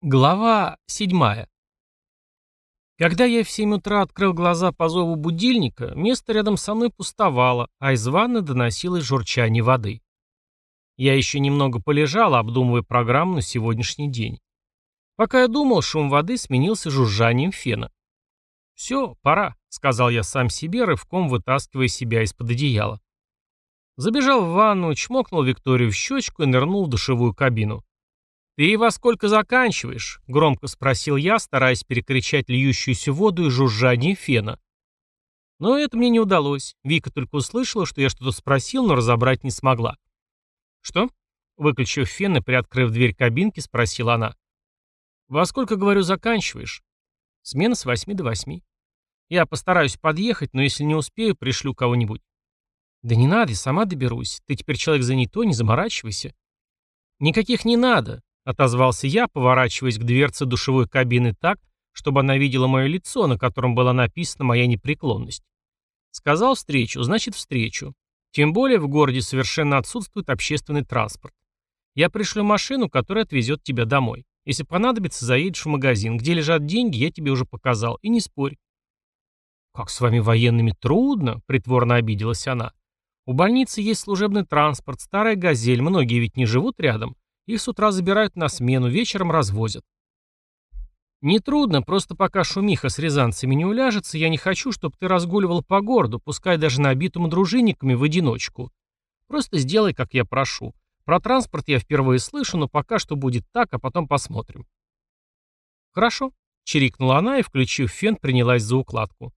Глава 7. Когда я в 7 утра открыл глаза по зову будильника, место рядом со мной пустовало, а из ванны доносилось журчание воды. Я еще немного полежал, обдумывая программу на сегодняшний день. Пока я думал, шум воды сменился жужжанием фена. «Все, пора», — сказал я сам себе, рывком вытаскивая себя из-под одеяла. Забежал в ванну, чмокнул Викторию в щечку и нырнул в душевую кабину. «Ты во сколько заканчиваешь?» — громко спросил я, стараясь перекричать льющуюся воду и жужжание фена. Но это мне не удалось. Вика только услышала, что я что-то спросил, но разобрать не смогла. «Что?» — выключив фен и приоткрыв дверь кабинки, спросила она. «Во сколько, говорю, заканчиваешь?» «Смена с восьми до восьми». «Я постараюсь подъехать, но если не успею, пришлю кого-нибудь». «Да не надо, сама доберусь. Ты теперь человек занятой, не заморачивайся». «Никаких не надо», Отозвался я, поворачиваясь к дверце душевой кабины так, чтобы она видела мое лицо, на котором была написана моя непреклонность. Сказал встречу, значит встречу. Тем более в городе совершенно отсутствует общественный транспорт. Я пришлю машину, которая отвезет тебя домой. Если понадобится, заедешь в магазин. Где лежат деньги, я тебе уже показал. И не спорь. «Как с вами военными трудно?» — притворно обиделась она. «У больницы есть служебный транспорт, старая газель. Многие ведь не живут рядом. Их с утра забирают на смену, вечером развозят. Нетрудно, просто пока шумиха с рязанцами не уляжется, я не хочу, чтобы ты разгуливал по городу, пускай даже набитому дружинниками в одиночку. Просто сделай, как я прошу. Про транспорт я впервые слышу, но пока что будет так, а потом посмотрим. Хорошо, чирикнула она и, включив фен, принялась за укладку.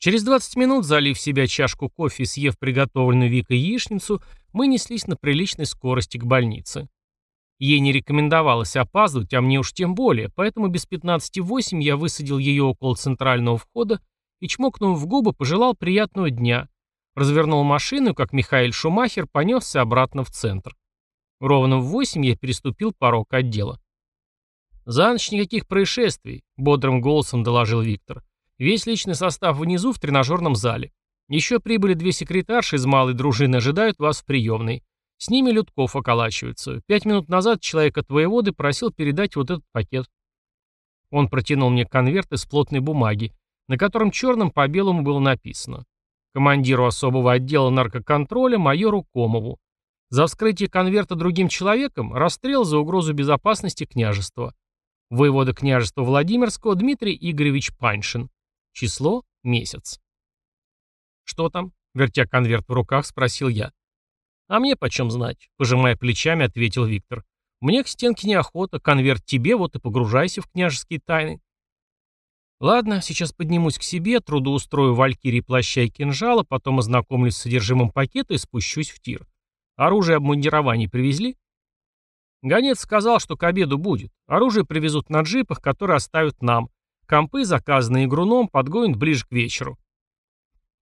Через 20 минут, залив в себя чашку кофе и съев приготовленную Викой яичницу, мы неслись на приличной скорости к больнице. Ей не рекомендовалось опаздывать, а мне уж тем более, поэтому без 15.08 я высадил ее около центрального входа и, чмокнув в губы, пожелал приятного дня. Развернул машину, как Михаил Шумахер понесся обратно в центр. Ровно в 8 я переступил порог отдела. «За ночь никаких происшествий», — бодрым голосом доложил Виктор. «Весь личный состав внизу в тренажерном зале. Еще прибыли две секретарши из малой дружины, ожидают вас в приемной. С ними Людков околачивается. Пять минут назад человек от воеводы просил передать вот этот пакет. Он протянул мне конверт из плотной бумаги, на котором черным по белому было написано командиру особого отдела наркоконтроля майору Комову. За вскрытие конверта другим человеком расстрел за угрозу безопасности княжества. Воевода княжества Владимирского Дмитрий Игоревич Паншин. Число – месяц. «Что там?» — вертя конверт в руках, спросил я. «А мне почем знать?» — пожимая плечами, ответил Виктор. «Мне к стенке неохота, конверт тебе, вот и погружайся в княжеские тайны». Ладно, сейчас поднимусь к себе, трудоустрою валькирии плаща и кинжала, потом ознакомлюсь с содержимым пакета и спущусь в тир. Оружие обмундирование привезли? Гонец сказал, что к обеду будет. Оружие привезут на джипах, которые оставят нам. Компы, заказанные игруном, подгонят ближе к вечеру.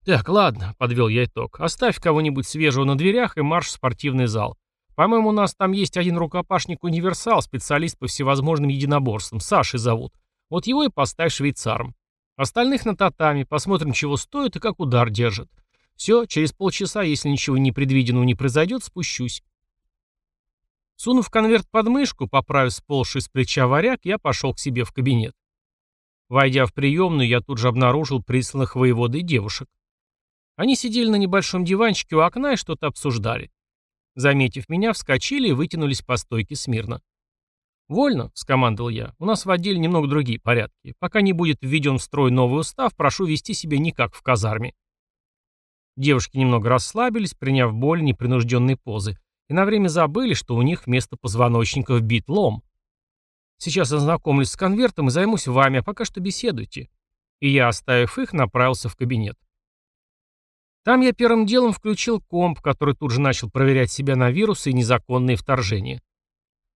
«Так, ладно», — подвел я итог. «Оставь кого-нибудь свежего на дверях и марш в спортивный зал. По-моему, у нас там есть один рукопашник-универсал, специалист по всевозможным единоборствам. Сашей зовут. Вот его и поставь швейцаром. Остальных на татами. Посмотрим, чего стоит и как удар держит. Все, через полчаса, если ничего непредвиденного не произойдет, спущусь». Сунув конверт под мышку, поправив сползший с плеча варяг, я пошел к себе в кабинет. Войдя в приемную, я тут же обнаружил присланных воеводой девушек. Они сидели на небольшом диванчике у окна и что-то обсуждали. Заметив меня, вскочили и вытянулись по стойке смирно. «Вольно», — скомандовал я, — «у нас в отделе немного другие порядки. Пока не будет введен в строй новый устав, прошу вести себя не как в казарме». Девушки немного расслабились, приняв боль непринужденной позы, и на время забыли, что у них вместо позвоночника вбит лом. «Сейчас ознакомлюсь с конвертом и займусь вами, а пока что беседуйте». И я, оставив их, направился в кабинет. Там я первым делом включил комп, который тут же начал проверять себя на вирусы и незаконные вторжения.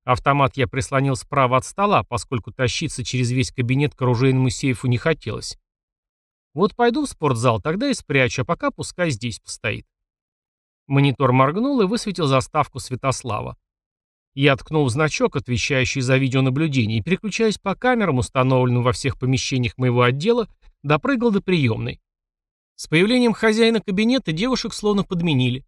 Автомат я прислонил справа от стола, поскольку тащиться через весь кабинет к оружейному сейфу не хотелось. Вот пойду в спортзал, тогда и спрячу, а пока пускай здесь постоит. Монитор моргнул и высветил заставку Святослава. Я ткнул значок, отвечающий за видеонаблюдение, и, переключаясь по камерам, установленным во всех помещениях моего отдела, допрыгал до приемной. С появлением хозяина кабинета девушек словно подменили.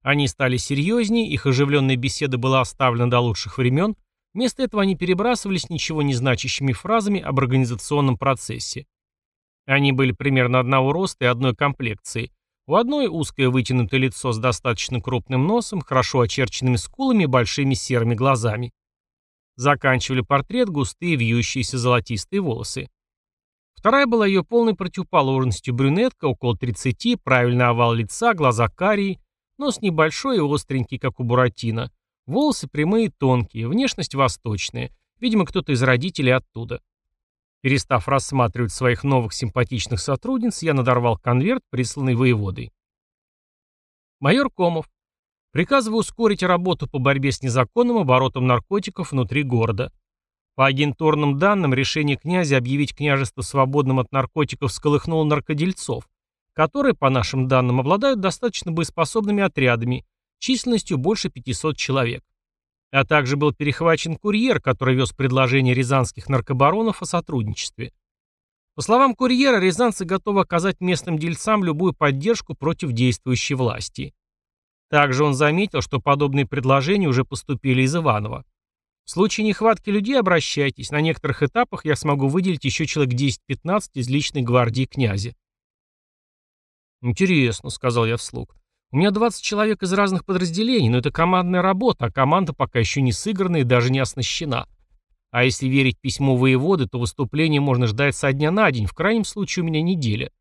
Они стали серьезнее, их оживленная беседа была оставлена до лучших времен, вместо этого они перебрасывались ничего не значащими фразами об организационном процессе. Они были примерно одного роста и одной комплекции. У одной узкое вытянутое лицо с достаточно крупным носом, хорошо очерченными скулами и большими серыми глазами. Заканчивали портрет густые вьющиеся золотистые волосы. Вторая была ее полной противоположностью брюнетка, около 30, правильный овал лица, глаза карие, нос небольшой и остренький, как у Буратино, волосы прямые и тонкие, внешность восточная, видимо, кто-то из родителей оттуда. Перестав рассматривать своих новых симпатичных сотрудниц, я надорвал конверт, присланный воеводой. Майор Комов. Приказываю ускорить работу по борьбе с незаконным оборотом наркотиков внутри города. По агентурным данным, решение князя объявить княжество свободным от наркотиков сколыхнуло наркодельцов, которые, по нашим данным, обладают достаточно боеспособными отрядами, численностью больше 500 человек. А также был перехвачен курьер, который вез предложение рязанских наркобаронов о сотрудничестве. По словам курьера, рязанцы готовы оказать местным дельцам любую поддержку против действующей власти. Также он заметил, что подобные предложения уже поступили из Иванова. В случае нехватки людей обращайтесь. На некоторых этапах я смогу выделить еще человек 10-15 из личной гвардии князя. «Интересно», — сказал я вслух. «У меня 20 человек из разных подразделений, но это командная работа, а команда пока еще не сыграна и даже не оснащена. А если верить письму воеводы, то выступление можно ждать со дня на день, в крайнем случае у меня неделя.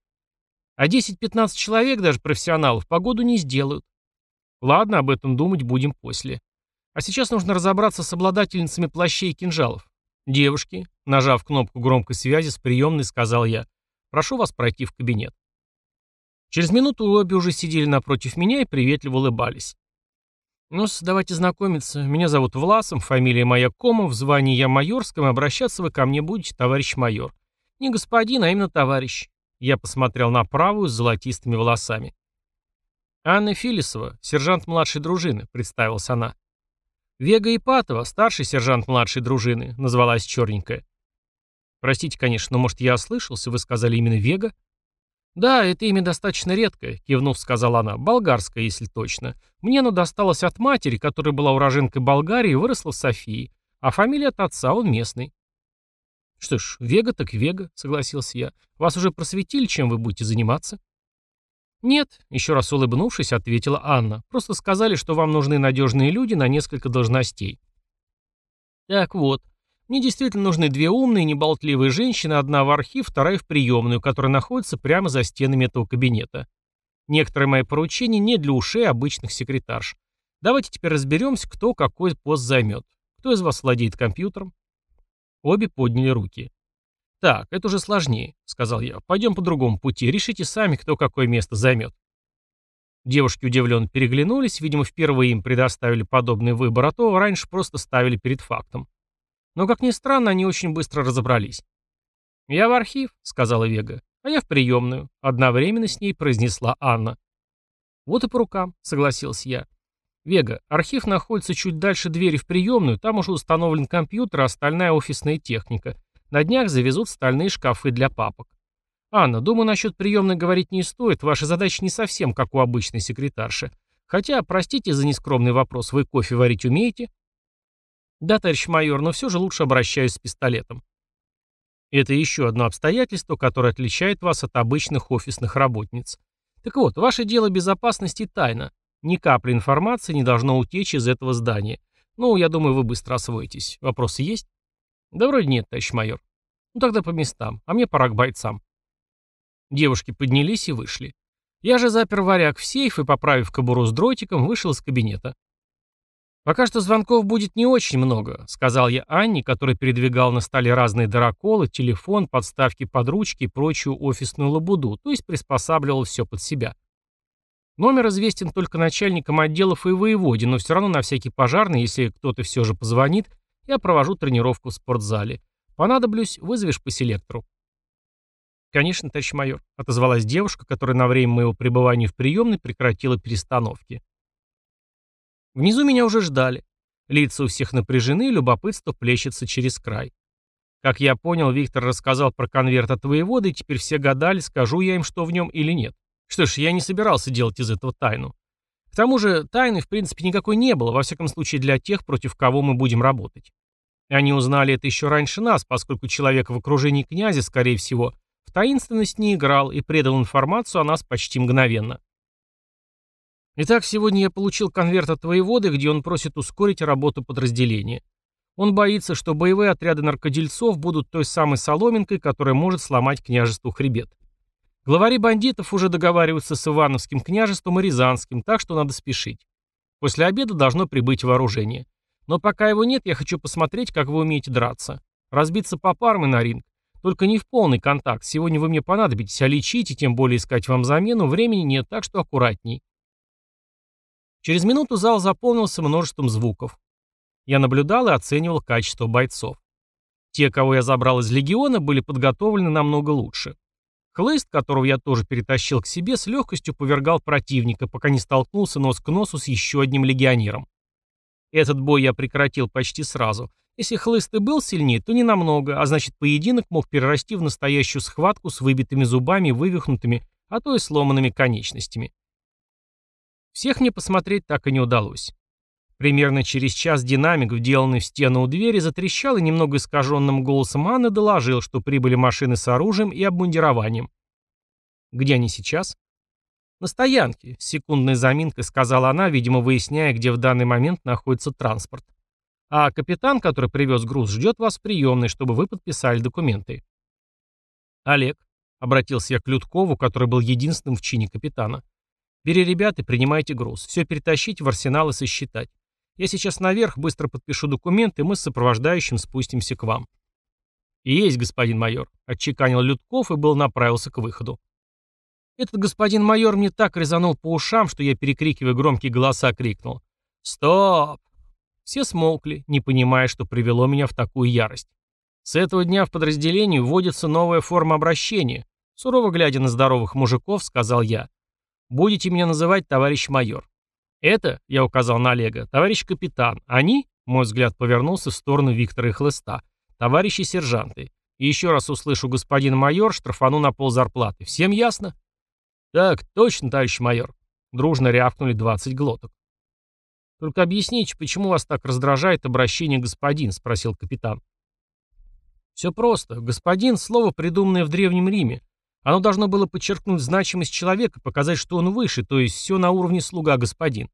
А 10-15 человек, даже профессионалов, погоду не сделают. Ладно, об этом думать будем после. А сейчас нужно разобраться с обладательницами плащей и кинжалов. «Девушки», — нажав кнопку громкой связи с приемной, сказал я, «прошу вас пройти в кабинет». Через минуту обе уже сидели напротив меня и приветливо улыбались. ну давайте знакомиться. Меня зовут Власом, фамилия моя Комов, звание я майорском, обращаться вы ко мне будете, товарищ майор. Не господин, а именно товарищ. Я посмотрел на правую с золотистыми волосами. «Анна Филисова, сержант младшей дружины», — представилась она. «Вега Ипатова, старший сержант младшей дружины», — назвалась черненькая. «Простите, конечно, но, может, я ослышался? Вы сказали именно Вега?» «Да, это имя достаточно редкое», — кивнув, сказала она. «Болгарское, если точно. Мне оно досталось от матери, которая была уроженкой Болгарии и выросла в Софии. А фамилия от отца, он местный». «Что ж, Вега так Вега», — согласился я. «Вас уже просветили, чем вы будете заниматься?» «Нет», — еще раз улыбнувшись, ответила Анна. «Просто сказали, что вам нужны надежные люди на несколько должностей». «Так вот, мне действительно нужны две умные, неболтливые женщины, одна в архив, вторая в приемную, которая находится прямо за стенами этого кабинета. Некоторые мои поручения не для ушей обычных секретарш. Давайте теперь разберемся, кто какой пост займет. Кто из вас владеет компьютером?» Обе подняли руки. «Так, это уже сложнее», — сказал я. «Пойдем по другому пути. Решите сами, кто какое место займет». Девушки удивленно переглянулись, видимо, впервые им предоставили подобный выбор, а то раньше просто ставили перед фактом. Но, как ни странно, они очень быстро разобрались. «Я в архив», — сказала Вега, — «а я в приемную», — одновременно с ней произнесла Анна. «Вот и по рукам», — согласился я. «Вега, архив находится чуть дальше двери в приемную, там уже установлен компьютер, а остальная офисная техника. На днях завезут стальные шкафы для папок. Анна, думаю, насчет приемной говорить не стоит, ваша задача не совсем как у обычной секретарши. Хотя, простите за нескромный вопрос, вы кофе варить умеете? Да, товарищ майор, но все же лучше обращаюсь с пистолетом. Это еще одно обстоятельство, которое отличает вас от обычных офисных работниц. Так вот, ваше дело безопасности тайна. Ни капли информации не должно утечь из этого здания. Ну, я думаю, вы быстро освоитесь. Вопросы есть? Да вроде нет, товарищ майор. Ну тогда по местам, а мне пора к бойцам. Девушки поднялись и вышли. Я же запер варяг в сейф и, поправив кобуру с дротиком, вышел из кабинета. «Пока что звонков будет не очень много», — сказал я Анне, которая передвигал на столе разные дыроколы, телефон, подставки под ручки и прочую офисную лабуду, то есть приспосабливал все под себя. Номер известен только начальникам отделов и воеводе, но все равно на всякий пожарный, если кто-то все же позвонит, я провожу тренировку в спортзале. Понадоблюсь, вызовешь по селектору. Конечно, товарищ майор, отозвалась девушка, которая на время моего пребывания в приемной прекратила перестановки. Внизу меня уже ждали. Лица у всех напряжены, любопытство плещется через край. Как я понял, Виктор рассказал про конверт от воевода, и теперь все гадали, скажу я им, что в нем или нет. Что ж, я не собирался делать из этого тайну. К тому же тайны, в принципе, никакой не было, во всяком случае для тех, против кого мы будем работать. И они узнали это еще раньше нас, поскольку человек в окружении князя, скорее всего, в таинственность не играл и предал информацию о нас почти мгновенно. Итак, сегодня я получил конверт от воеводы, где он просит ускорить работу подразделения. Он боится, что боевые отряды наркодельцов будут той самой соломинкой, которая может сломать княжеству хребет. Главари бандитов уже договариваются с Ивановским княжеством и Рязанским, так что надо спешить. После обеда должно прибыть вооружение. Но пока его нет, я хочу посмотреть, как вы умеете драться. Разбиться по парам и на ринг. Только не в полный контакт. Сегодня вы мне понадобитесь, а лечить и тем более искать вам замену времени нет, так что аккуратней. Через минуту зал заполнился множеством звуков. Я наблюдал и оценивал качество бойцов. Те, кого я забрал из легиона, были подготовлены намного лучше. Хлыст, которого я тоже перетащил к себе, с легкостью повергал противника, пока не столкнулся нос к носу с еще одним легионером. Этот бой я прекратил почти сразу. Если хлыст и был сильнее, то не намного, а значит поединок мог перерасти в настоящую схватку с выбитыми зубами, вывихнутыми, а то и сломанными конечностями. Всех мне посмотреть так и не удалось. Примерно через час динамик, вделанный в стену у двери, затрещал и немного искаженным голосом Анны доложил, что прибыли машины с оружием и обмундированием. «Где они сейчас?» «На стоянке», — секундной заминкой сказала она, видимо, выясняя, где в данный момент находится транспорт. «А капитан, который привез груз, ждет вас в приемной, чтобы вы подписали документы». «Олег», — обратился я к Людкову, который был единственным в чине капитана, — «бери ребят и принимайте груз. Все перетащить в арсенал и сосчитать. Я сейчас наверх, быстро подпишу документы, и мы с сопровождающим спустимся к вам». «Есть, господин майор», — отчеканил Людков и был направился к выходу. Этот господин майор мне так резанул по ушам, что я, перекрикивая громкие голоса, крикнул. «Стоп!» Все смолкли, не понимая, что привело меня в такую ярость. С этого дня в подразделении вводится новая форма обращения. Сурово глядя на здоровых мужиков, сказал я. «Будете меня называть товарищ майор. «Это, — я указал на Олега, — товарищ капитан. Они, — мой взгляд повернулся в сторону Виктора и Хлыста, — товарищи сержанты. И еще раз услышу господин майор, штрафану на пол зарплаты. Всем ясно?» «Так, точно, товарищ майор!» Дружно рявкнули 20 глоток. «Только объясните, почему вас так раздражает обращение господин?» — спросил капитан. «Все просто. Господин — слово, придуманное в Древнем Риме. Оно должно было подчеркнуть значимость человека, показать, что он выше, то есть все на уровне слуга господин.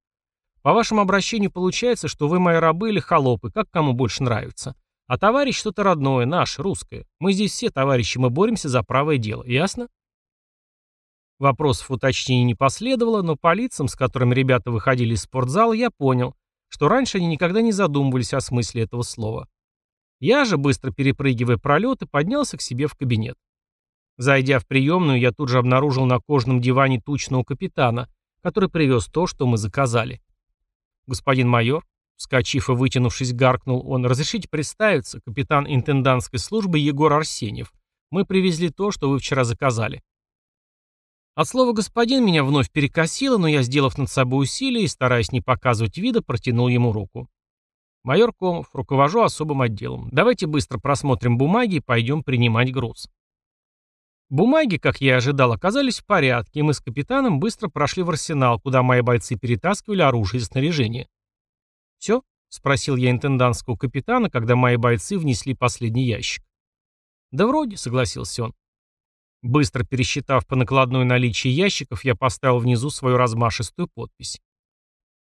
По вашему обращению получается, что вы мои рабы или холопы, как кому больше нравится. А товарищ что-то родное, наше, русское. Мы здесь все товарищи, мы боремся за правое дело, ясно? Вопросов уточнений не последовало, но по лицам, с которыми ребята выходили из спортзала, я понял, что раньше они никогда не задумывались о смысле этого слова. Я же, быстро перепрыгивая пролеты, поднялся к себе в кабинет. Зайдя в приемную, я тут же обнаружил на кожаном диване тучного капитана, который привез то, что мы заказали. «Господин майор», вскочив и вытянувшись, гаркнул он, "Разрешить представиться, капитан интендантской службы Егор Арсеньев. Мы привезли то, что вы вчера заказали». От слова «господин» меня вновь перекосило, но я, сделав над собой усилие и стараясь не показывать вида, протянул ему руку. «Майор Комов, руковожу особым отделом. Давайте быстро просмотрим бумаги и пойдем принимать груз». Бумаги, как я и ожидал, оказались в порядке, и мы с капитаном быстро прошли в арсенал, куда мои бойцы перетаскивали оружие и снаряжение. «Все?» — спросил я интендантского капитана, когда мои бойцы внесли последний ящик. «Да вроде», — согласился он. Быстро пересчитав по накладной наличие ящиков, я поставил внизу свою размашистую подпись.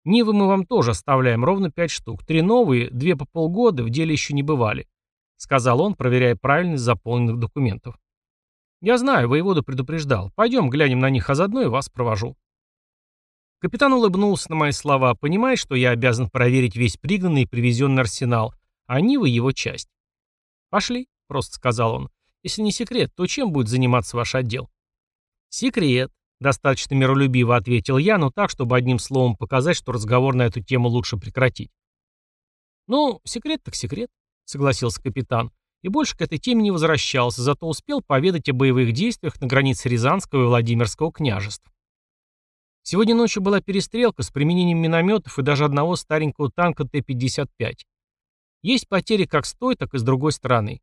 Нивы мы вам тоже оставляем ровно пять штук. Три новые, две по полгода, в деле еще не бывали», — сказал он, проверяя правильность заполненных документов. «Я знаю, воеводу предупреждал. Пойдем глянем на них, а заодно и вас провожу». Капитан улыбнулся на мои слова, понимая, что я обязан проверить весь пригнанный и привезенный арсенал, а Нива его часть. «Пошли», — просто сказал он. «Если не секрет, то чем будет заниматься ваш отдел?» «Секрет», — достаточно миролюбиво ответил я, но так, чтобы одним словом показать, что разговор на эту тему лучше прекратить. «Ну, секрет так секрет», — согласился капитан и больше к этой теме не возвращался, зато успел поведать о боевых действиях на границе Рязанского и Владимирского княжеств. Сегодня ночью была перестрелка с применением минометов и даже одного старенького танка Т-55. Есть потери как с той, так и с другой стороны.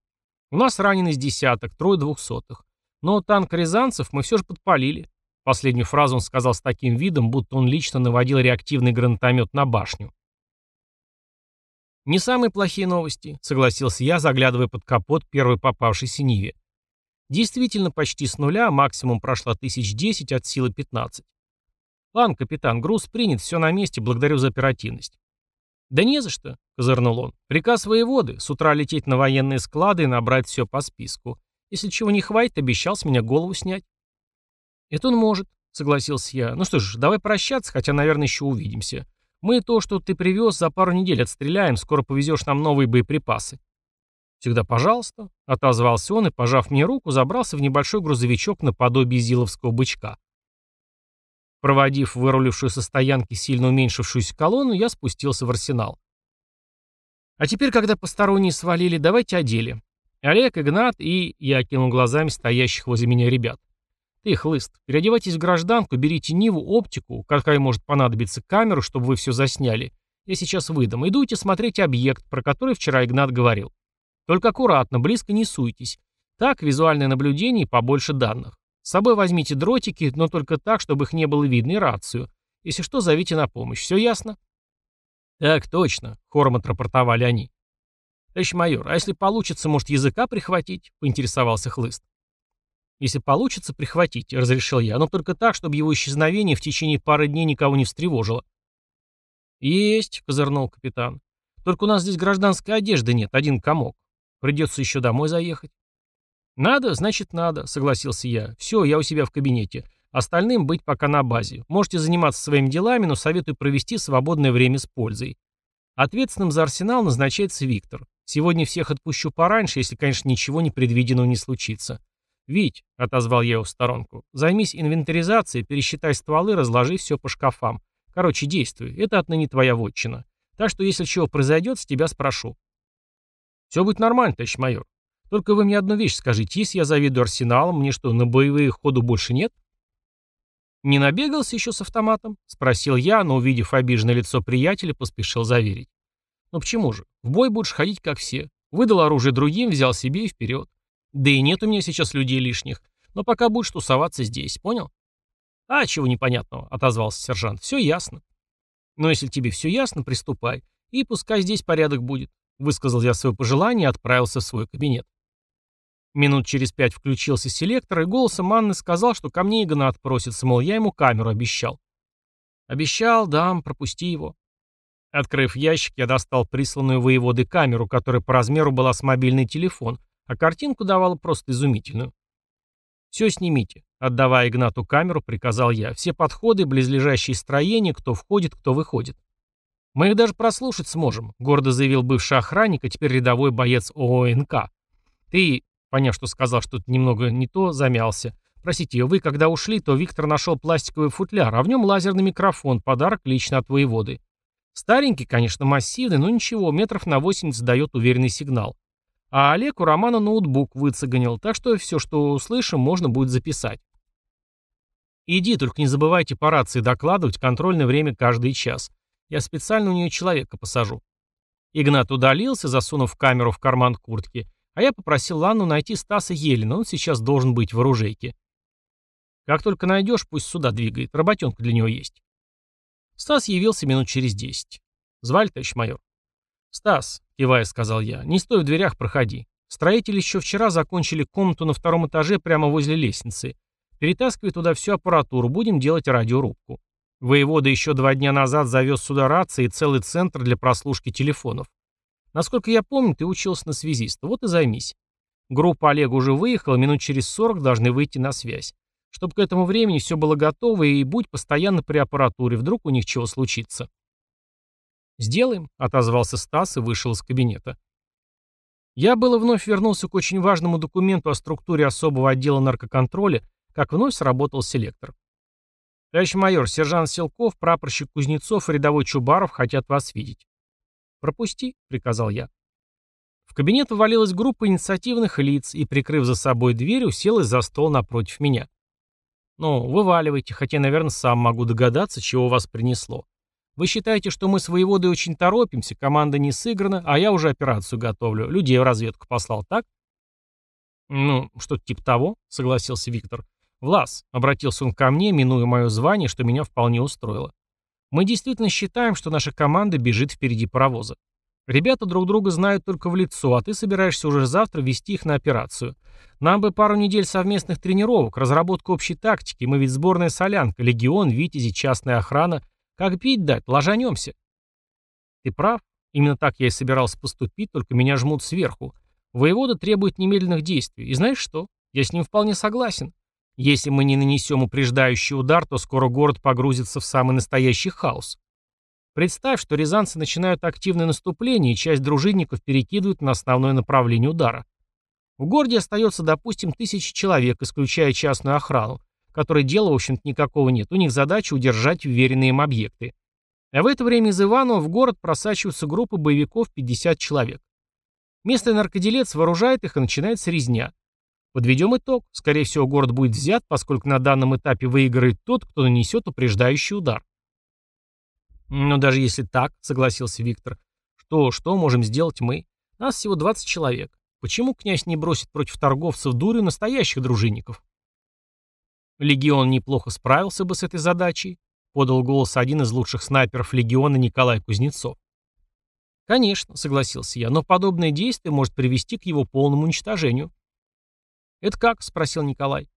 У нас ранены с десяток, трое двухсотых. Но танк рязанцев мы все же подпалили. Последнюю фразу он сказал с таким видом, будто он лично наводил реактивный гранатомет на башню. «Не самые плохие новости», — согласился я, заглядывая под капот первой попавшейся Ниве. Действительно, почти с нуля, а максимум прошла тысяч десять от силы пятнадцать. План, капитан, груз принят, все на месте, благодарю за оперативность». «Да не за что», — козырнул он. «Приказ воеводы, с утра лететь на военные склады и набрать все по списку. Если чего не хватит, обещал с меня голову снять». «Это он может», — согласился я. «Ну что ж, давай прощаться, хотя, наверное, еще увидимся. Мы то, что ты привез, за пару недель отстреляем, скоро повезешь нам новые боеприпасы. Всегда пожалуйста, отозвался он и, пожав мне руку, забрался в небольшой грузовичок наподобие зиловского бычка. Проводив вырулившую со стоянки сильно уменьшившуюся колонну, я спустился в арсенал. А теперь, когда посторонние свалили, давайте одели. Олег, Игнат и... Я окинул глазами стоящих возле меня ребят. Ты, хлыст, переодевайтесь в гражданку, берите Ниву, оптику, какая может понадобиться камеру, чтобы вы все засняли. Я сейчас выдам. Идуйте смотреть объект, про который вчера Игнат говорил. Только аккуратно, близко не суйтесь. Так, визуальное наблюдение и побольше данных. С собой возьмите дротики, но только так, чтобы их не было видно, и рацию. Если что, зовите на помощь. Все ясно? Так точно, хором отрапортовали они. Товарищ майор, а если получится, может, языка прихватить? Поинтересовался Хлыст. Если получится, прихватить, разрешил я, но только так, чтобы его исчезновение в течение пары дней никого не встревожило. Есть, козырнул капитан. Только у нас здесь гражданской одежды нет, один комок. Придется еще домой заехать. Надо, значит надо, согласился я. Все, я у себя в кабинете. Остальным быть пока на базе. Можете заниматься своими делами, но советую провести свободное время с пользой. Ответственным за арсенал назначается Виктор. Сегодня всех отпущу пораньше, если, конечно, ничего непредвиденного не случится. «Вить», — отозвал я его в сторонку, — «займись инвентаризацией, пересчитай стволы, разложи все по шкафам. Короче, действуй, это отныне твоя вотчина. Так что, если чего произойдет, с тебя спрошу». «Все будет нормально, товарищ майор. Только вы мне одну вещь скажите, если я завидую арсеналом, мне что, на боевые ходу больше нет?» «Не набегался еще с автоматом?» — спросил я, но, увидев обиженное лицо приятеля, поспешил заверить. «Ну почему же? В бой будешь ходить, как все. Выдал оружие другим, взял себе и вперед. Да и нет у меня сейчас людей лишних. Но пока будешь тусоваться здесь, понял? А, чего непонятного, отозвался сержант. Все ясно. Но если тебе все ясно, приступай. И пускай здесь порядок будет. Высказал я свое пожелание и отправился в свой кабинет. Минут через пять включился селектор, и голосом Анны сказал, что ко мне Игнат просится, мол, я ему камеру обещал. Обещал, дам, пропусти его. Открыв ящик, я достал присланную воеводы камеру, которая по размеру была с мобильный телефон — а картинку давала просто изумительную. «Все снимите», — отдавая Игнату камеру, приказал я. «Все подходы, близлежащие строения, кто входит, кто выходит». «Мы их даже прослушать сможем», — гордо заявил бывший охранник, а теперь рядовой боец ООНК. «Ты...» — поняв, что сказал что-то немного не то, замялся. «Простите, вы, когда ушли, то Виктор нашел пластиковый футляр, а в нем лазерный микрофон, подарок лично от воеводы. Старенький, конечно, массивный, но ничего, метров на 80 дает уверенный сигнал. А Олег у Романа ноутбук выцеганил, так что все, что услышим, можно будет записать. Иди, только не забывайте по рации докладывать контрольное время каждый час. Я специально у нее человека посажу. Игнат удалился, засунув камеру в карман куртки, а я попросил Ланну найти Стаса Елена, он сейчас должен быть в оружейке. Как только найдешь, пусть сюда двигает, работенка для него есть. Стас явился минут через десять. Звали, товарищ майор? «Стас», — кивая, сказал я, — «не стой в дверях, проходи. Строители еще вчера закончили комнату на втором этаже прямо возле лестницы. Перетаскивай туда всю аппаратуру, будем делать радиорубку». Воевода еще два дня назад завез сюда рации и целый центр для прослушки телефонов. Насколько я помню, ты учился на связиста, вот и займись. Группа Олега уже выехала, минут через 40 должны выйти на связь. Чтобы к этому времени все было готово и будь постоянно при аппаратуре, вдруг у них чего случится. «Сделаем», — отозвался Стас и вышел из кабинета. Я было вновь вернулся к очень важному документу о структуре особого отдела наркоконтроля, как вновь сработал селектор. «Товарищ майор, сержант Селков, прапорщик Кузнецов и рядовой Чубаров хотят вас видеть». «Пропусти», — приказал я. В кабинет ввалилась группа инициативных лиц и, прикрыв за собой дверь, уселась за стол напротив меня. «Ну, вываливайте, хотя, наверное, сам могу догадаться, чего вас принесло. Вы считаете, что мы с воеводой очень торопимся, команда не сыграна, а я уже операцию готовлю, людей в разведку послал, так? Ну, что-то типа того, согласился Виктор. Влас, обратился он ко мне, минуя мое звание, что меня вполне устроило. Мы действительно считаем, что наша команда бежит впереди паровоза. Ребята друг друга знают только в лицо, а ты собираешься уже завтра вести их на операцию. Нам бы пару недель совместных тренировок, разработку общей тактики, мы ведь сборная солянка, легион, витязи, частная охрана. Как пить дать? Ложанемся. Ты прав. Именно так я и собирался поступить, только меня жмут сверху. Воевода требует немедленных действий. И знаешь что? Я с ним вполне согласен. Если мы не нанесем упреждающий удар, то скоро город погрузится в самый настоящий хаос. Представь, что рязанцы начинают активное наступление, и часть дружинников перекидывают на основное направление удара. В городе остается, допустим, тысячи человек, исключая частную охрану, которой дела, в общем-то, никакого нет. У них задача удержать уверенные им объекты. А в это время из Иванова в город просачиваются группы боевиков 50 человек. Местный наркоделец вооружает их и начинается резня. Подведем итог. Скорее всего, город будет взят, поскольку на данном этапе выиграет тот, кто нанесет упреждающий удар. Но даже если так, согласился Виктор, что, что можем сделать мы? Нас всего 20 человек. Почему князь не бросит против торговцев дурью настоящих дружинников? Легион неплохо справился бы с этой задачей, подал голос один из лучших снайперов легиона Николай Кузнецов. Конечно, согласился я, но подобное действие может привести к его полному уничтожению. Это как? спросил Николай.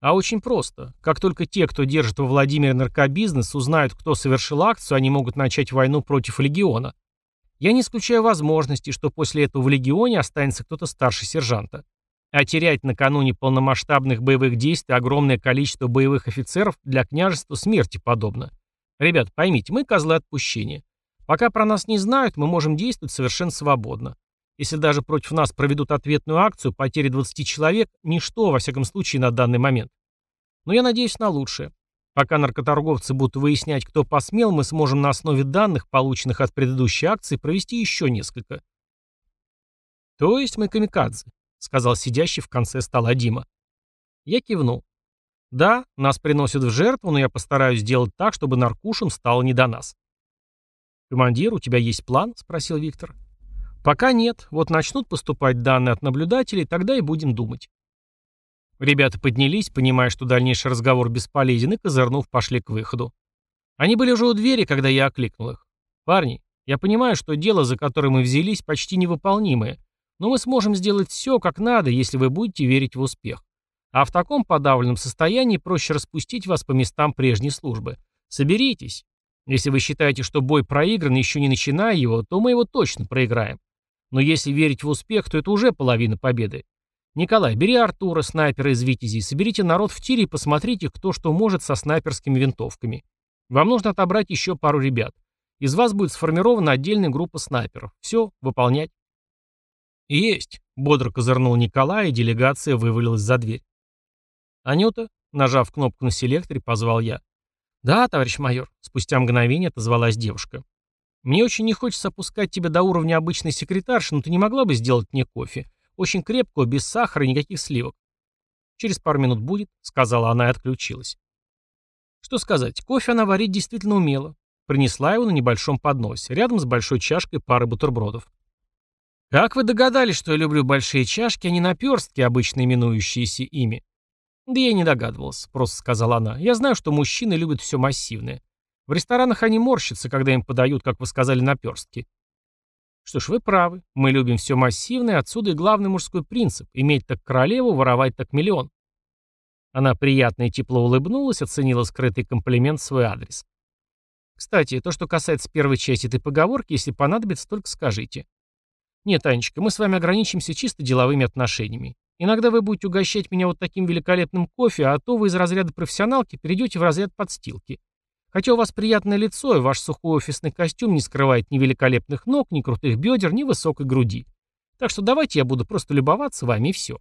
А очень просто. Как только те, кто держит во Владимире наркобизнес, узнают, кто совершил акцию, они могут начать войну против легиона. Я не исключаю возможности, что после этого в легионе останется кто-то старше сержанта. А терять накануне полномасштабных боевых действий огромное количество боевых офицеров для княжества смерти подобно. Ребят, поймите, мы козлы отпущения. Пока про нас не знают, мы можем действовать совершенно свободно. Если даже против нас проведут ответную акцию, потери 20 человек – ничто, во всяком случае, на данный момент. Но я надеюсь на лучшее. Пока наркоторговцы будут выяснять, кто посмел, мы сможем на основе данных, полученных от предыдущей акции, провести еще несколько. То есть мы камикадзе сказал сидящий в конце стола Дима. Я кивнул. Да, нас приносят в жертву, но я постараюсь сделать так, чтобы наркушам стало не до нас. «Командир, у тебя есть план?» – спросил Виктор. «Пока нет. Вот начнут поступать данные от наблюдателей, тогда и будем думать». Ребята поднялись, понимая, что дальнейший разговор бесполезен, и, козырнув, пошли к выходу. Они были уже у двери, когда я окликнул их. «Парни, я понимаю, что дело, за которое мы взялись, почти невыполнимое, но мы сможем сделать все, как надо, если вы будете верить в успех. А в таком подавленном состоянии проще распустить вас по местам прежней службы. Соберитесь. Если вы считаете, что бой проигран, еще не начиная его, то мы его точно проиграем. Но если верить в успех, то это уже половина победы. Николай, бери Артура, снайпера из Витязи, соберите народ в тире и посмотрите, кто что может со снайперскими винтовками. Вам нужно отобрать еще пару ребят. Из вас будет сформирована отдельная группа снайперов. Все, выполнять. «Есть», — бодро козырнул Николай, и делегация вывалилась за дверь. «Анюта», — нажав кнопку на селекторе, позвал я. «Да, товарищ майор», — спустя мгновение отозвалась девушка. «Мне очень не хочется опускать тебя до уровня обычной секретарши, но ты не могла бы сделать мне кофе? Очень крепкого, без сахара и никаких сливок». «Через пару минут будет», — сказала она и отключилась. Что сказать, кофе она варить действительно умела. Принесла его на небольшом подносе, рядом с большой чашкой пары бутербродов. Как вы догадались, что я люблю большие чашки, а не напёрстки, обычно именующиеся ими? Да я не догадывался, просто сказала она. Я знаю, что мужчины любят все массивное. В ресторанах они морщатся, когда им подают, как вы сказали, напёрстки. Что ж, вы правы. Мы любим все массивное, отсюда и главный мужской принцип – иметь так королеву, воровать так миллион. Она приятно и тепло улыбнулась, оценила скрытый комплимент в свой адрес. Кстати, то, что касается первой части этой поговорки, если понадобится, только скажите. Нет, Анечка, мы с вами ограничимся чисто деловыми отношениями. Иногда вы будете угощать меня вот таким великолепным кофе, а то вы из разряда профессионалки перейдете в разряд подстилки. Хотя у вас приятное лицо, и ваш сухой офисный костюм не скрывает ни великолепных ног, ни крутых бедер, ни высокой груди. Так что давайте я буду просто любоваться вами и все.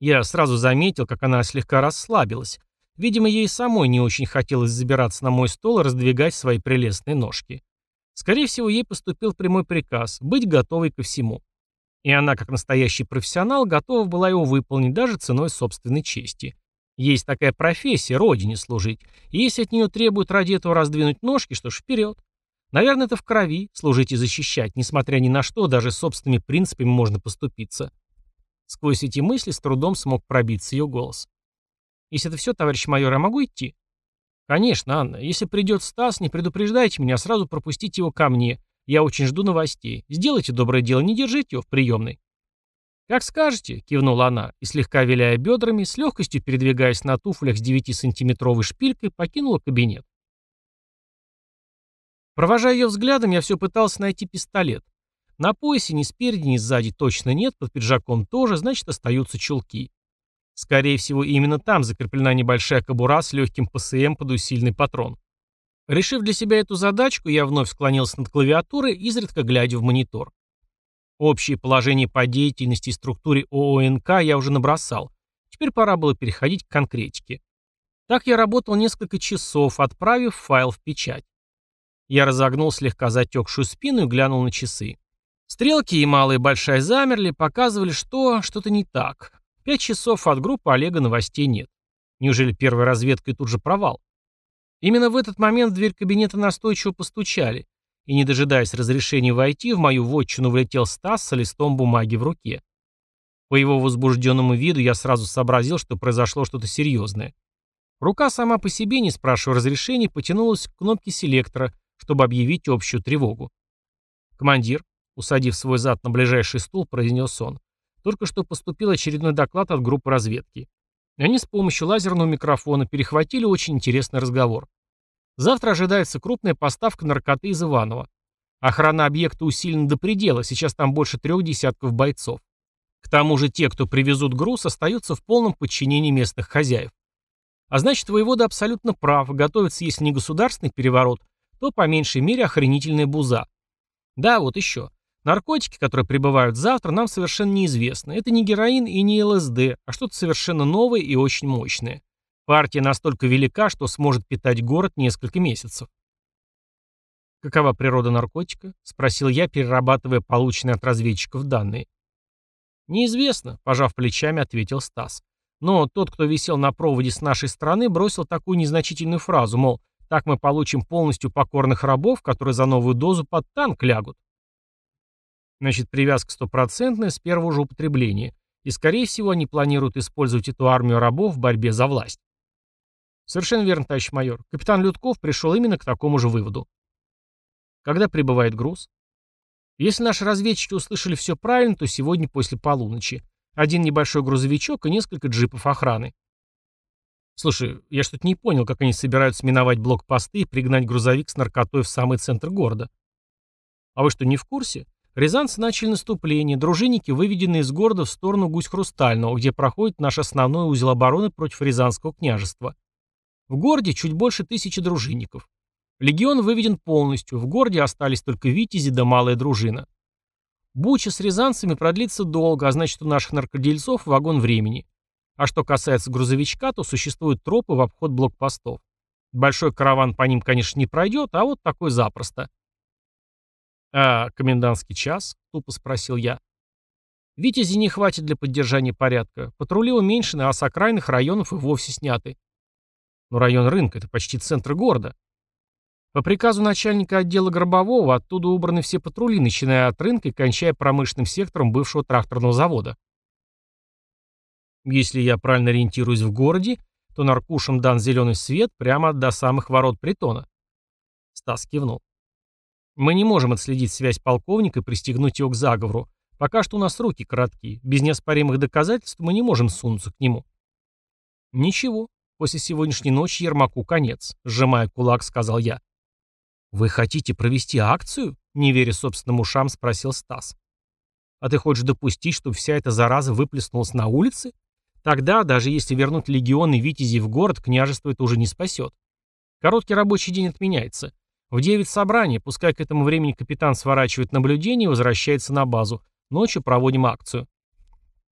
Я сразу заметил, как она слегка расслабилась. Видимо, ей самой не очень хотелось забираться на мой стол и раздвигать свои прелестные ножки. Скорее всего, ей поступил прямой приказ – быть готовой ко всему. И она, как настоящий профессионал, готова была его выполнить даже ценой собственной чести. Есть такая профессия – родине служить. И если от нее требуют ради этого раздвинуть ножки, что ж, вперед. Наверное, это в крови – служить и защищать. Несмотря ни на что, даже собственными принципами можно поступиться. Сквозь эти мысли с трудом смог пробиться ее голос. «Если это все, товарищ майор, я могу идти?» «Конечно, Анна. Если придет Стас, не предупреждайте меня, а сразу пропустите его ко мне. Я очень жду новостей. Сделайте доброе дело, не держите его в приемной». «Как скажете», — кивнула она, и, слегка виляя бедрами, с легкостью передвигаясь на туфлях с 9-сантиметровой шпилькой, покинула кабинет. Провожая ее взглядом, я все пытался найти пистолет. На поясе ни спереди, ни сзади точно нет, под пиджаком тоже, значит, остаются чулки. Скорее всего, именно там закреплена небольшая кобура с легким ПСМ под усиленный патрон. Решив для себя эту задачку, я вновь склонился над клавиатурой, изредка глядя в монитор. Общее положение по деятельности и структуре ООНК я уже набросал. Теперь пора было переходить к конкретике. Так я работал несколько часов, отправив файл в печать. Я разогнул слегка затекшую спину и глянул на часы. Стрелки и малая и большая замерли, показывали, что что-то не так. Пять часов от группы Олега новостей нет. Неужели первая разведка и тут же провал? Именно в этот момент в дверь кабинета настойчиво постучали, и, не дожидаясь разрешения войти, в мою вотчину влетел Стас с листом бумаги в руке. По его возбужденному виду я сразу сообразил, что произошло что-то серьезное. Рука сама по себе, не спрашивая разрешения, потянулась к кнопке селектора, чтобы объявить общую тревогу. «Командир», усадив свой зад на ближайший стул, произнес он, только что поступил очередной доклад от группы разведки. Они с помощью лазерного микрофона перехватили очень интересный разговор. Завтра ожидается крупная поставка наркоты из Иванова. Охрана объекта усилена до предела, сейчас там больше трех десятков бойцов. К тому же те, кто привезут груз, остаются в полном подчинении местных хозяев. А значит, воевода абсолютно прав, готовится, если не государственный переворот, то по меньшей мере охренительная буза. Да, вот еще. Наркотики, которые прибывают завтра, нам совершенно неизвестны. Это не героин и не ЛСД, а что-то совершенно новое и очень мощное. Партия настолько велика, что сможет питать город несколько месяцев. «Какова природа наркотика?» – спросил я, перерабатывая полученные от разведчиков данные. «Неизвестно», – пожав плечами, ответил Стас. Но тот, кто висел на проводе с нашей стороны, бросил такую незначительную фразу, мол, так мы получим полностью покорных рабов, которые за новую дозу под танк лягут. Значит, привязка стопроцентная с первого же употребления. И, скорее всего, они планируют использовать эту армию рабов в борьбе за власть. Совершенно верно, товарищ майор. Капитан Людков пришел именно к такому же выводу. Когда прибывает груз? Если наши разведчики услышали все правильно, то сегодня после полуночи. Один небольшой грузовичок и несколько джипов охраны. Слушай, я что-то не понял, как они собираются миновать блокпосты и пригнать грузовик с наркотой в самый центр города. А вы что, не в курсе? Рязанцы начали наступление, дружинники выведены из города в сторону Гусь-Хрустального, где проходит наш основной узел обороны против Рязанского княжества. В городе чуть больше тысячи дружинников. Легион выведен полностью, в городе остались только витязи да малая дружина. Буча с рязанцами продлится долго, а значит у наших наркодельцов вагон времени. А что касается грузовичка, то существуют тропы в обход блокпостов. Большой караван по ним, конечно, не пройдет, а вот такой запросто. «А комендантский час?» — тупо спросил я. «Витязи не хватит для поддержания порядка. Патрули уменьшены, а с окраинных районов и вовсе сняты». «Но район рынка — это почти центр города». По приказу начальника отдела Гробового оттуда убраны все патрули, начиная от рынка и кончая промышленным сектором бывшего тракторного завода. Если я правильно ориентируюсь в городе, то наркушам дан зеленый свет прямо до самых ворот притона. Стас кивнул. Мы не можем отследить связь полковника и пристегнуть его к заговору. Пока что у нас руки короткие. Без неоспоримых доказательств мы не можем сунуться к нему. Ничего. После сегодняшней ночи Ермаку конец, сжимая кулак, сказал я. «Вы хотите провести акцию?» — не веря собственным ушам, спросил Стас. «А ты хочешь допустить, чтобы вся эта зараза выплеснулась на улице? Тогда, даже если вернуть легионы Витязей в город, княжество это уже не спасет. Короткий рабочий день отменяется. В девять собрание, пускай к этому времени капитан сворачивает наблюдение и возвращается на базу. Ночью проводим акцию.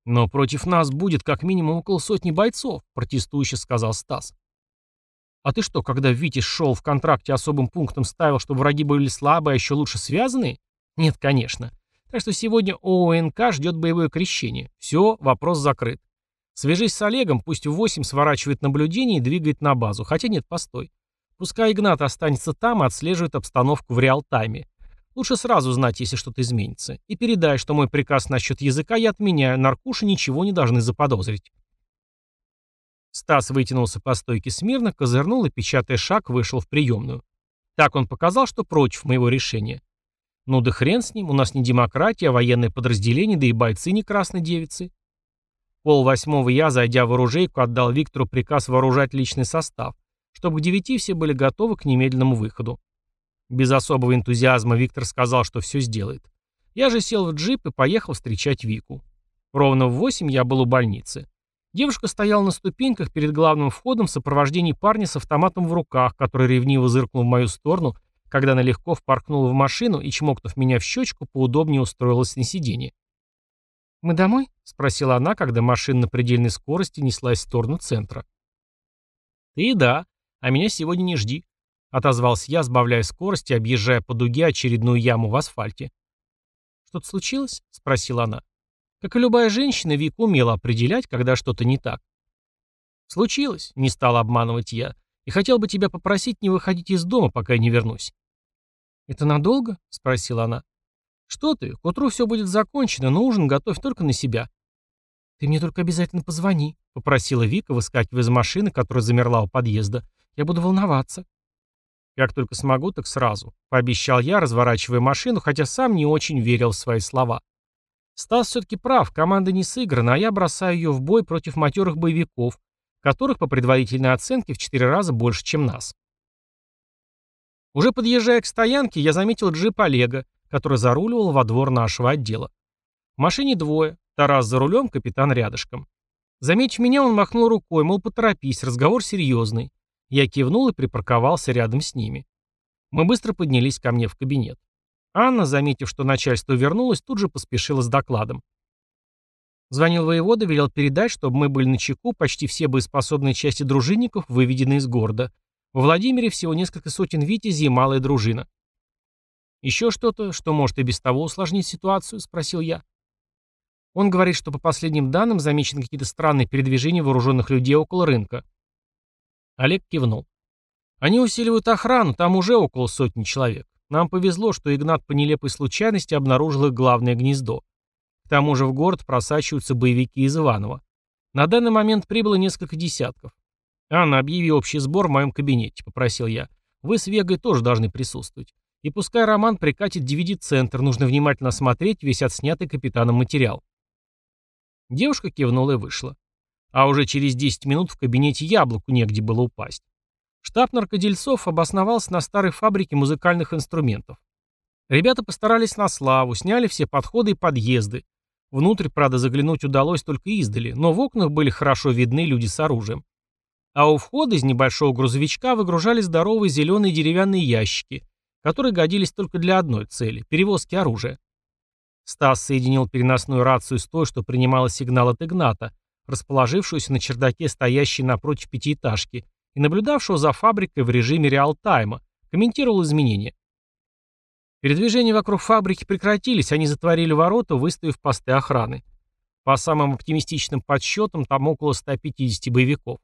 Но против нас будет как минимум около сотни бойцов, протестующе сказал Стас. А ты что, когда Витис шел в контракте особым пунктом ставил, что враги были слабые, а еще лучше связаны? Нет, конечно. Так что сегодня ООНК ждет боевое крещение. Все, вопрос закрыт. Свяжись с Олегом, пусть в 8 сворачивает наблюдение и двигает на базу. Хотя нет, постой. Пускай Игнат останется там и отслеживает обстановку в реал-тайме. Лучше сразу знать, если что-то изменится. И передай, что мой приказ насчет языка я отменяю, наркуши ничего не должны заподозрить. Стас вытянулся по стойке смирно, козырнул и, печатая шаг, вышел в приемную. Так он показал, что против моего решения. Ну да хрен с ним, у нас не демократия, а военное подразделение, да и бойцы не красной девицы. Пол восьмого я, зайдя в оружейку, отдал Виктору приказ вооружать личный состав чтобы к девяти все были готовы к немедленному выходу. Без особого энтузиазма Виктор сказал, что все сделает. Я же сел в джип и поехал встречать Вику. Ровно в восемь я был у больницы. Девушка стояла на ступеньках перед главным входом в сопровождении парня с автоматом в руках, который ревниво зыркнул в мою сторону, когда она легко впоркнула в машину и, чмокнув меня в щечку, поудобнее устроилась на сиденье. «Мы домой?» — спросила она, когда машина на предельной скорости неслась в сторону центра. «Ты да», «А меня сегодня не жди», — отозвался я, сбавляя скорость и объезжая по дуге очередную яму в асфальте. «Что-то случилось?» — спросила она. Как и любая женщина, Вик умела определять, когда что-то не так. «Случилось», — не стал обманывать я, «и хотел бы тебя попросить не выходить из дома, пока я не вернусь». «Это надолго?» — спросила она. «Что ты? К утру все будет закончено, но ужин готовь только на себя». «Ты мне только обязательно позвони», — попросила Вика, выскакивая из машины, которая замерла у подъезда. «Я буду волноваться». «Как только смогу, так сразу», — пообещал я, разворачивая машину, хотя сам не очень верил в свои слова. Стас все-таки прав, команда не сыграна, а я бросаю ее в бой против матерых боевиков, которых по предварительной оценке в четыре раза больше, чем нас. Уже подъезжая к стоянке, я заметил джип Олега, который заруливал во двор нашего отдела. В машине двое, Тарас за рулем, капитан рядышком. Заметив меня, он махнул рукой, мол, поторопись, разговор серьезный. Я кивнул и припарковался рядом с ними. Мы быстро поднялись ко мне в кабинет. Анна, заметив, что начальство вернулось, тут же поспешила с докладом. Звонил воевода, велел передать, чтобы мы были на чеку, почти все боеспособные части дружинников выведены из города. В Владимире всего несколько сотен витязей и малая дружина. «Еще что-то, что может и без того усложнить ситуацию?» – спросил я. Он говорит, что по последним данным замечены какие-то странные передвижения вооруженных людей около рынка. Олег кивнул. Они усиливают охрану, там уже около сотни человек. Нам повезло, что Игнат по нелепой случайности обнаружил их главное гнездо. К тому же в город просачиваются боевики из Иванова. На данный момент прибыло несколько десятков. «Анна, объяви общий сбор в моем кабинете», — попросил я. «Вы с Вегой тоже должны присутствовать. И пускай Роман прикатит DVD-центр, нужно внимательно смотреть, весь отснятый капитаном материал». Девушка кивнула и вышла. А уже через 10 минут в кабинете яблоку негде было упасть. Штаб наркодельцов обосновался на старой фабрике музыкальных инструментов. Ребята постарались на славу, сняли все подходы и подъезды. Внутрь, правда, заглянуть удалось только издали, но в окнах были хорошо видны люди с оружием. А у входа из небольшого грузовичка выгружали здоровые зеленые деревянные ящики, которые годились только для одной цели – перевозки оружия. Стас соединил переносную рацию с той, что принимала сигнал от Игната, расположившуюся на чердаке стоящей напротив пятиэтажки и наблюдавшего за фабрикой в режиме реал-тайма, комментировал изменения. Передвижения вокруг фабрики прекратились, они затворили ворота, выставив посты охраны. По самым оптимистичным подсчетам, там около 150 боевиков.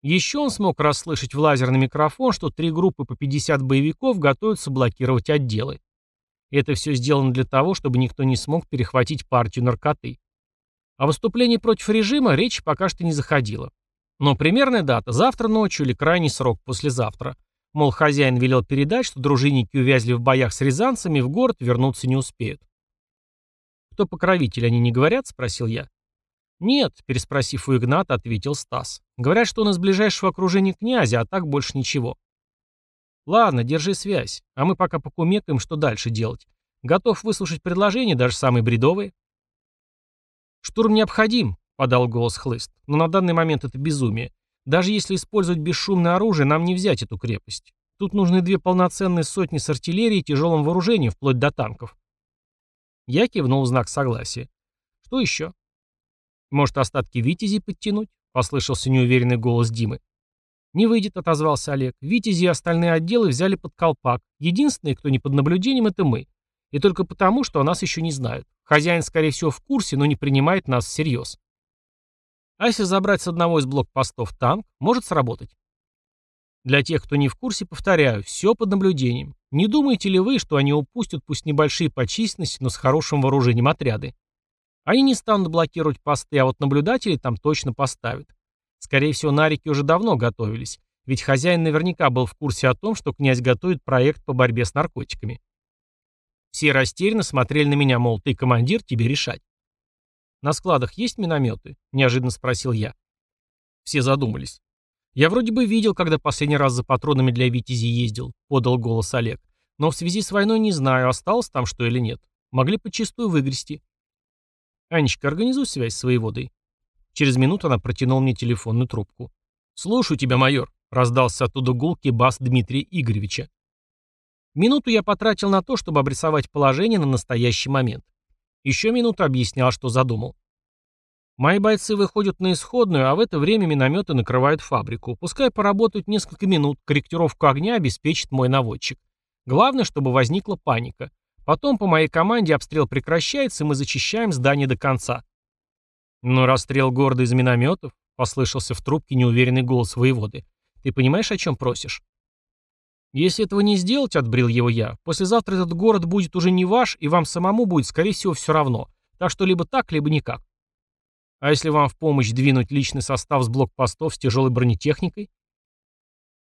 Еще он смог расслышать в лазерный микрофон, что три группы по 50 боевиков готовятся блокировать отделы. Это все сделано для того, чтобы никто не смог перехватить партию наркоты. О выступлении против режима речь пока что не заходила. Но примерная дата – завтра ночью или крайний срок – послезавтра. Мол, хозяин велел передать, что дружинники увязли в боях с рязанцами в город вернуться не успеют. «Кто покровитель, они не говорят?» – спросил я. «Нет», – переспросив у Игната, ответил Стас. «Говорят, что он из ближайшего окружения князя, а так больше ничего». Ладно, держи связь, а мы пока покумекаем, что дальше делать. Готов выслушать предложение даже самый бредовый? Штурм необходим, подал голос Хлыст, но на данный момент это безумие. Даже если использовать бесшумное оружие, нам не взять эту крепость. Тут нужны две полноценные сотни с артиллерией и тяжелым вооружением, вплоть до танков. Я кивнул в знак согласия. Что еще? Может, остатки витязей подтянуть? Послышался неуверенный голос Димы. «Не выйдет», — отозвался Олег. «Витязи и остальные отделы взяли под колпак. Единственные, кто не под наблюдением, это мы. И только потому, что о нас еще не знают. Хозяин, скорее всего, в курсе, но не принимает нас всерьез. А если забрать с одного из блокпостов танк, может сработать. Для тех, кто не в курсе, повторяю, все под наблюдением. Не думаете ли вы, что они упустят пусть небольшие по численности, но с хорошим вооружением отряды? Они не станут блокировать посты, а вот наблюдатели там точно поставят. Скорее всего, нарики уже давно готовились, ведь хозяин наверняка был в курсе о том, что князь готовит проект по борьбе с наркотиками. Все растерянно смотрели на меня, мол, ты командир, тебе решать. «На складах есть минометы?» – неожиданно спросил я. Все задумались. «Я вроде бы видел, когда последний раз за патронами для «Витязи» ездил», – подал голос Олег. «Но в связи с войной не знаю, осталось там что или нет. Могли почистую выгрести». «Анечка, организуй связь с воеводой», Через минуту она протянула мне телефонную трубку. «Слушаю тебя, майор», — раздался оттуда гулкий бас Дмитрия Игоревича. Минуту я потратил на то, чтобы обрисовать положение на настоящий момент. Еще минуту объяснял, что задумал. Мои бойцы выходят на исходную, а в это время минометы накрывают фабрику. Пускай поработают несколько минут, корректировку огня обеспечит мой наводчик. Главное, чтобы возникла паника. Потом по моей команде обстрел прекращается, и мы зачищаем здание до конца. «Но расстрел города из минометов?» — послышался в трубке неуверенный голос воеводы. «Ты понимаешь, о чем просишь?» «Если этого не сделать, — отбрил его я, — послезавтра этот город будет уже не ваш, и вам самому будет, скорее всего, все равно. Так что либо так, либо никак. А если вам в помощь двинуть личный состав с блокпостов с тяжелой бронетехникой?»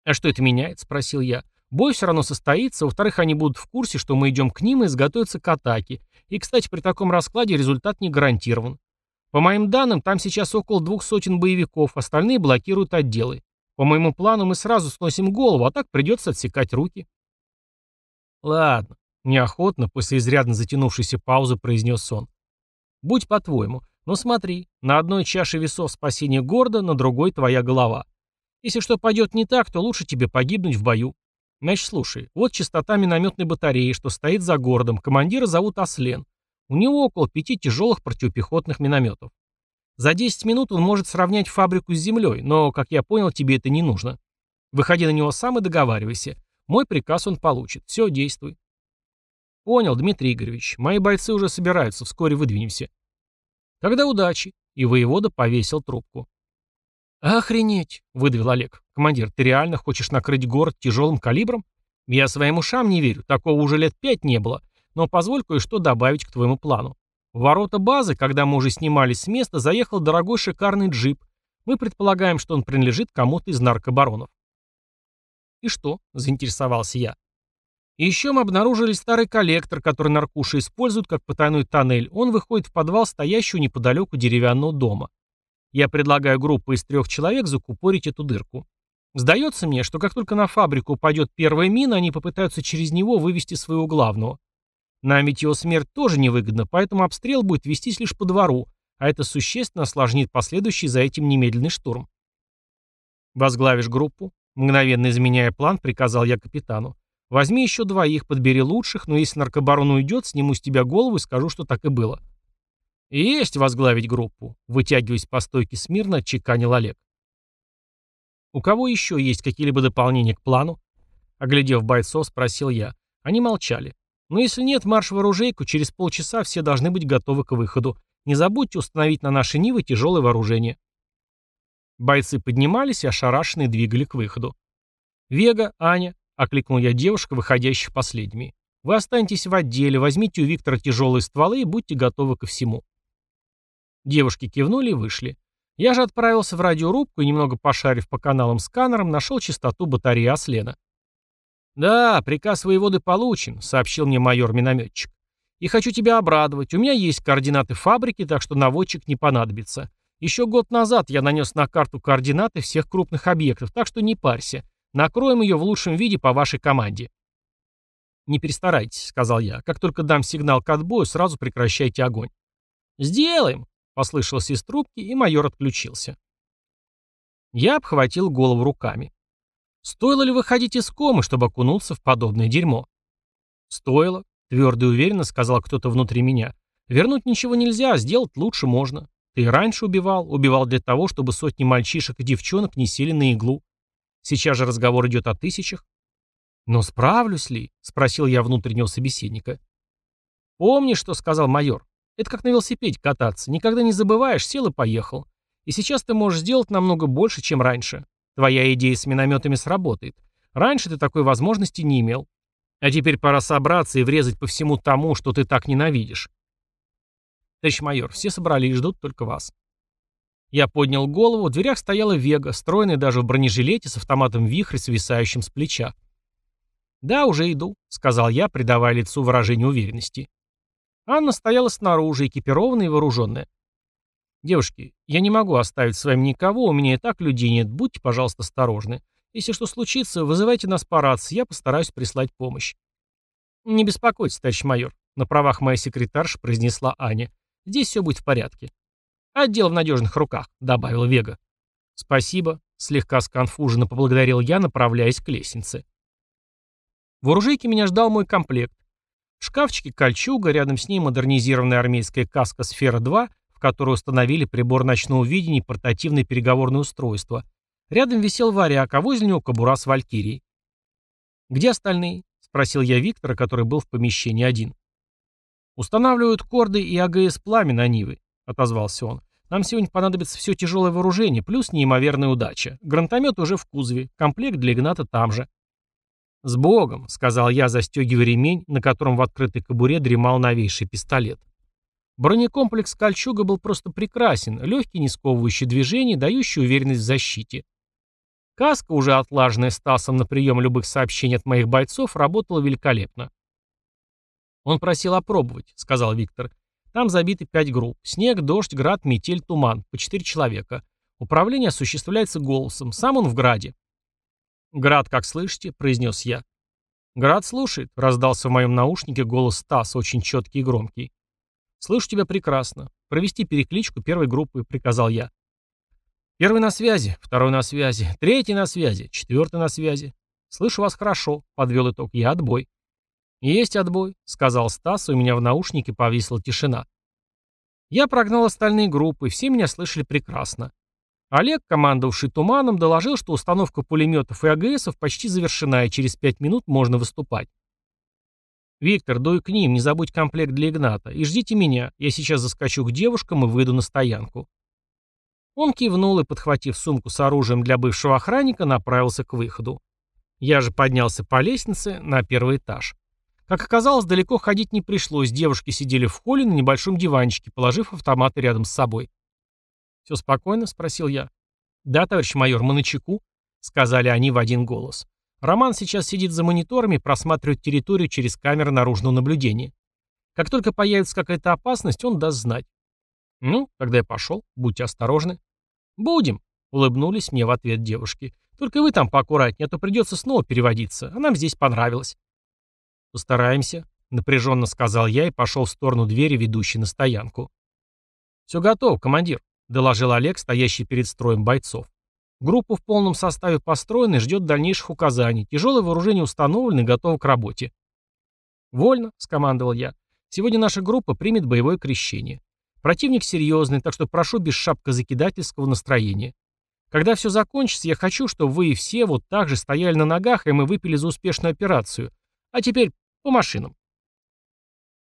«А что это меняет?» — спросил я. «Бой все равно состоится, во-вторых, они будут в курсе, что мы идем к ним и изготовятся к атаке. И, кстати, при таком раскладе результат не гарантирован. По моим данным, там сейчас около двух сотен боевиков, остальные блокируют отделы. По моему плану мы сразу сносим голову, а так придется отсекать руки. Ладно, неохотно, после изрядно затянувшейся паузы произнес он. Будь по-твоему, но смотри, на одной чаше весов спасение города, на другой твоя голова. Если что пойдет не так, то лучше тебе погибнуть в бою. Значит, слушай, вот частота минометной батареи, что стоит за городом, командира зовут Аслен. У него около пяти тяжелых противопехотных минометов. За 10 минут он может сравнять фабрику с землей, но, как я понял, тебе это не нужно. Выходи на него сам и договаривайся. Мой приказ он получит. Все, действуй. Понял, Дмитрий Игоревич. Мои бойцы уже собираются, вскоре выдвинемся. Тогда удачи. И воевода повесил трубку. Охренеть, выдавил Олег. Командир, ты реально хочешь накрыть город тяжелым калибром? Я своим ушам не верю, такого уже лет пять не было но позволь кое-что добавить к твоему плану. В ворота базы, когда мы уже снимались с места, заехал дорогой шикарный джип. Мы предполагаем, что он принадлежит кому-то из наркобаронов. «И что?» – заинтересовался я. И еще мы обнаружили старый коллектор, который наркуши используют как потайной тоннель. Он выходит в подвал стоящего неподалеку деревянного дома. Я предлагаю группу из трех человек закупорить эту дырку. Сдается мне, что как только на фабрику упадет первая мина, они попытаются через него вывести своего главного. Нам ведь его смерть тоже невыгодна, поэтому обстрел будет вестись лишь по двору, а это существенно осложнит последующий за этим немедленный штурм. «Возглавишь группу?» Мгновенно изменяя план, приказал я капитану. «Возьми еще двоих, подбери лучших, но если наркобарон уйдет, сниму с тебя голову и скажу, что так и было». «Есть возглавить группу», — вытягиваясь по стойке смирно, чеканил Олег. «У кого еще есть какие-либо дополнения к плану?» Оглядев бойцов, спросил я. Они молчали. Но если нет, марш в оружейку, через полчаса все должны быть готовы к выходу. Не забудьте установить на наши Нивы тяжелое вооружение. Бойцы поднимались и ошарашенные двигали к выходу. «Вега, Аня», — окликнул я девушка, выходящих последними. «Вы останетесь в отделе, возьмите у Виктора тяжелые стволы и будьте готовы ко всему». Девушки кивнули и вышли. Я же отправился в радиорубку и, немного пошарив по каналам сканером, нашел частоту батареи Аслена. «Да, приказ воеводы получен», — сообщил мне майор-минометчик. «И хочу тебя обрадовать. У меня есть координаты фабрики, так что наводчик не понадобится. Еще год назад я нанес на карту координаты всех крупных объектов, так что не парься. Накроем ее в лучшем виде по вашей команде». «Не перестарайтесь», — сказал я. «Как только дам сигнал к отбою, сразу прекращайте огонь». «Сделаем», — послышалось из трубки, и майор отключился. Я обхватил голову руками. Стоило ли выходить из комы, чтобы окунуться в подобное дерьмо? Стоило, твердо и уверенно сказал кто-то внутри меня. Вернуть ничего нельзя, а сделать лучше можно. Ты раньше убивал, убивал для того, чтобы сотни мальчишек и девчонок не сели на иглу. Сейчас же разговор идет о тысячах. Но справлюсь ли? Спросил я внутреннего собеседника. Помни, что сказал майор. Это как на велосипеде кататься. Никогда не забываешь, сел и поехал. И сейчас ты можешь сделать намного больше, чем раньше. Твоя идея с минометами сработает. Раньше ты такой возможности не имел. А теперь пора собраться и врезать по всему тому, что ты так ненавидишь. Товарищ майор, все собрались, ждут только вас. Я поднял голову, в дверях стояла Вега, стройная даже в бронежилете с автоматом вихрь, свисающим с плеча. «Да, уже иду», — сказал я, придавая лицу выражение уверенности. Анна стояла снаружи, экипированная и вооруженная. «Девушки, я не могу оставить с вами никого, у меня и так людей нет, будьте, пожалуйста, осторожны. Если что случится, вызывайте нас по рации, я постараюсь прислать помощь». «Не беспокойтесь, товарищ майор», — на правах моей секретарши произнесла Аня. «Здесь все будет в порядке». «Отдел в надежных руках», — добавила Вега. «Спасибо», — слегка сконфуженно поблагодарил я, направляясь к лестнице. В оружейке меня ждал мой комплект. В шкафчике кольчуга, рядом с ней модернизированная армейская каска «Сфера-2» которой установили прибор ночного видения и портативное переговорное устройство. Рядом висел варяг, а возле него кобура с валькирией. «Где остальные?» — спросил я Виктора, который был в помещении один. «Устанавливают корды и АГС-пламя на Нивы», — отозвался он. «Нам сегодня понадобится все тяжелое вооружение, плюс неимоверная удача. Гранатомет уже в кузове, комплект для Игната там же». «С Богом», — сказал я, застегивая ремень, на котором в открытой кобуре дремал новейший пистолет. Бронекомплекс «Кольчуга» был просто прекрасен, легкий, не сковывающий движение, дающий уверенность в защите. Каска, уже отлаженная Стасом на прием любых сообщений от моих бойцов, работала великолепно. «Он просил опробовать», — сказал Виктор. «Там забиты пять групп. Снег, дождь, град, метель, туман. По четыре человека. Управление осуществляется голосом. Сам он в граде». «Град, как слышите», — произнес я. «Град слушает», — раздался в моем наушнике голос Стаса, очень четкий и громкий. «Слышу тебя прекрасно. Провести перекличку первой группы», — приказал я. «Первый на связи, второй на связи, третий на связи, четвертый на связи. Слышу вас хорошо», — подвел итог я отбой. «Есть отбой», — сказал Стас, и у меня в наушнике повисла тишина. Я прогнал остальные группы, все меня слышали прекрасно. Олег, командовавший «Туманом», доложил, что установка пулеметов и АГСов почти завершена, и через пять минут можно выступать. «Виктор, дуй к ним, не забудь комплект для Игната, и ждите меня, я сейчас заскочу к девушкам и выйду на стоянку». Он кивнул и, подхватив сумку с оружием для бывшего охранника, направился к выходу. Я же поднялся по лестнице на первый этаж. Как оказалось, далеко ходить не пришлось, девушки сидели в холле на небольшом диванчике, положив автоматы рядом с собой. «Все спокойно?» — спросил я. «Да, товарищ майор, мы на чеку», — сказали они в один голос. Роман сейчас сидит за мониторами просматривает территорию через камеры наружного наблюдения. Как только появится какая-то опасность, он даст знать. «Ну, когда я пошел, будьте осторожны». «Будем», — улыбнулись мне в ответ девушки. «Только вы там поаккуратнее, а то придется снова переводиться, а нам здесь понравилось». «Постараемся», — напряженно сказал я и пошел в сторону двери, ведущей на стоянку. «Все готово, командир», — доложил Олег, стоящий перед строем бойцов. Группа в полном составе построена и ждет дальнейших указаний. Тяжелое вооружение установлено и готово к работе. «Вольно», — скомандовал я. «Сегодня наша группа примет боевое крещение. Противник серьезный, так что прошу без шапка закидательского настроения. Когда все закончится, я хочу, чтобы вы и все вот так же стояли на ногах, и мы выпили за успешную операцию. А теперь по машинам».